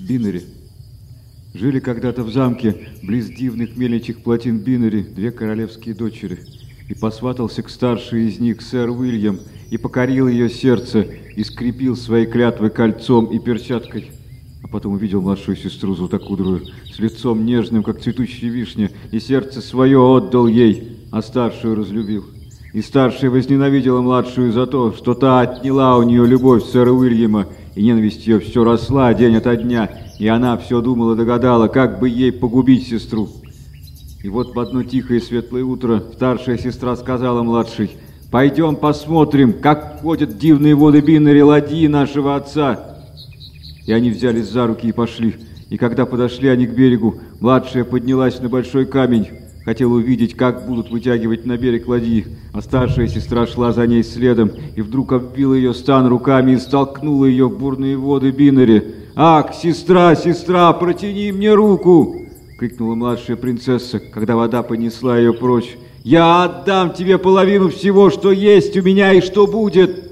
Биннери. Жили когда-то в замке, близ дивных мельничьих плотин Биннери, две королевские дочери. И посватался к старшей из них сэр Уильям, и покорил ее сердце, и скрепил своей клятвой кольцом и перчаткой. А потом увидел младшую сестру златокудрую, с лицом нежным, как цветущая вишня, и сердце свое отдал ей, а старшую разлюбил. И старшая возненавидела младшую за то, что та отняла у нее любовь сэра Уильяма, и ненависть ее все росла день ото дня, и она все думала, догадала, как бы ей погубить сестру. И вот в одно тихое светлое утро старшая сестра сказала младшей, «Пойдем посмотрим, как ходят дивные воды Биннери ладьи нашего отца». И они взялись за руки и пошли. И когда подошли они к берегу, младшая поднялась на большой камень, хотела увидеть, как будут вытягивать на берег ладьи, а старшая сестра шла за ней следом, и вдруг обвила ее стан руками и столкнула ее в бурные воды Биннери. «Ах, сестра, сестра, протяни мне руку!» — крикнула младшая принцесса, когда вода понесла ее прочь. «Я отдам тебе половину всего, что есть у меня и что будет!»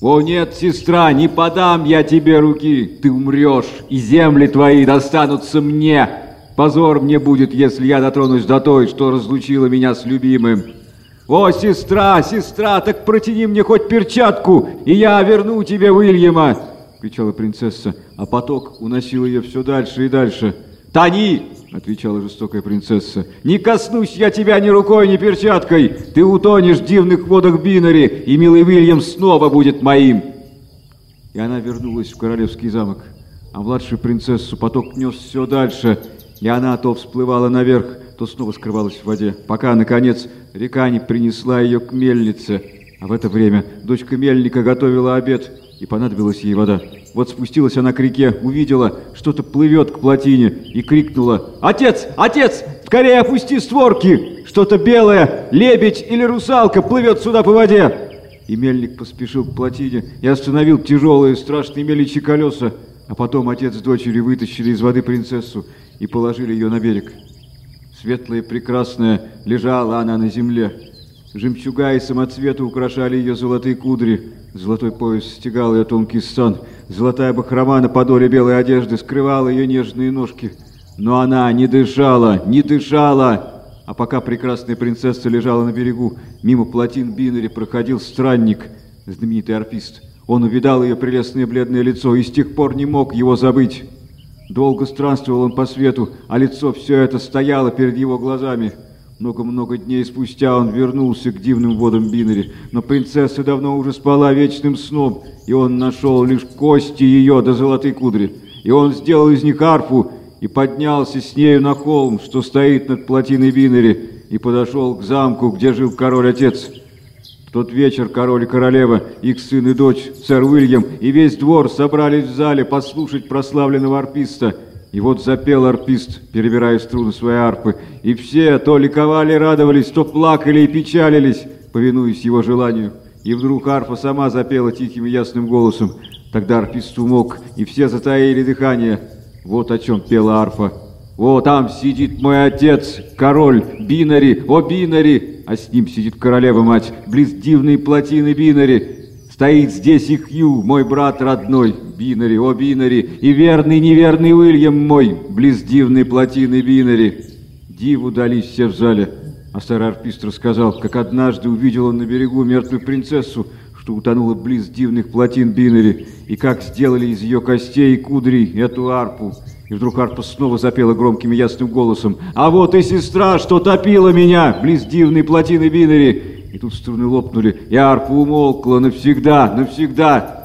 «О нет, сестра, не подам я тебе руки! Ты умрешь, и земли твои достанутся мне!» Позор мне будет, если я дотронусь до той, что разлучила меня с любимым. О, сестра, сестра, так протяни мне хоть перчатку, и я верну тебе Уильяма!» — кричала принцесса, а поток уносил ее все дальше и дальше. «Тони!» — отвечала жестокая принцесса. «Не коснусь я тебя ни рукой, ни перчаткой! Ты утонешь в дивных водах Биннери, и милый Уильям снова будет моим!» И она вернулась в королевский замок, а младшую принцессу поток нес все дальше — и она то всплывала наверх, то снова скрывалась в воде, пока, наконец, река не принесла ее к мельнице. А в это время дочка мельника готовила обед, и понадобилась ей вода. Вот спустилась она к реке, увидела, что-то плывет к плотине, и крикнула «Отец! Отец! Скорее опусти створки! Что-то белое, лебедь или русалка плывет сюда по воде!» И мельник поспешил к плотине и остановил тяжелые страшные мельничьи колеса. А потом отец с дочерью вытащили из воды принцессу и положили ее на берег. Светлая и прекрасная лежала она на земле. Жемчуга и самоцветы украшали ее золотые кудри. Золотой пояс стегал ее тонкий стан. Золотая бахрома на подоле белой одежды скрывала ее нежные ножки. Но она не дышала, не дышала. А пока прекрасная принцесса лежала на берегу, мимо плотин Биннери проходил странник, знаменитый арпист. Он увидал ее прелестное бледное лицо и с тех пор не мог его забыть. Долго странствовал он по свету, а лицо все это стояло перед его глазами. Много-много дней спустя он вернулся к дивным водам Биннери, но принцесса давно уже спала вечным сном, и он нашел лишь кости ее до золотой кудри. И он сделал из них арфу и поднялся с нею на холм, что стоит над плотиной Биннери, и подошел к замку, где жил король-отец. Тот вечер король и королева, их сын и дочь, сэр Уильям и весь двор собрались в зале послушать прославленного арписта. И вот запел арпист, перебирая струны своей арпы, и все то ликовали, радовались, то плакали и печалились, повинуясь его желанию. И вдруг арфа сама запела тихим и ясным голосом. Тогда арпист умолк, и все затаили дыхание. Вот о чем пела арфа. «О, там сидит мой отец, король, Бинари, о, Бинари!» А с ним сидит королева-мать, близ дивной плотины Бинари. Стоит здесь и Хью, мой брат родной, Бинари, о, Бинари, и верный неверный Уильям мой, близ дивной плотины Бинари. Диву дались все в зале. А старый арпист рассказал, как однажды увидел он на берегу мертвую принцессу, что утонула близ дивных плотин Биннери, и как сделали из ее костей и кудрей эту арпу. И вдруг арпа снова запела громким и ясным голосом. «А вот и сестра, что топила меня близ дивной плотины Биннери!» И тут струны лопнули, и арпа умолкла навсегда, навсегда.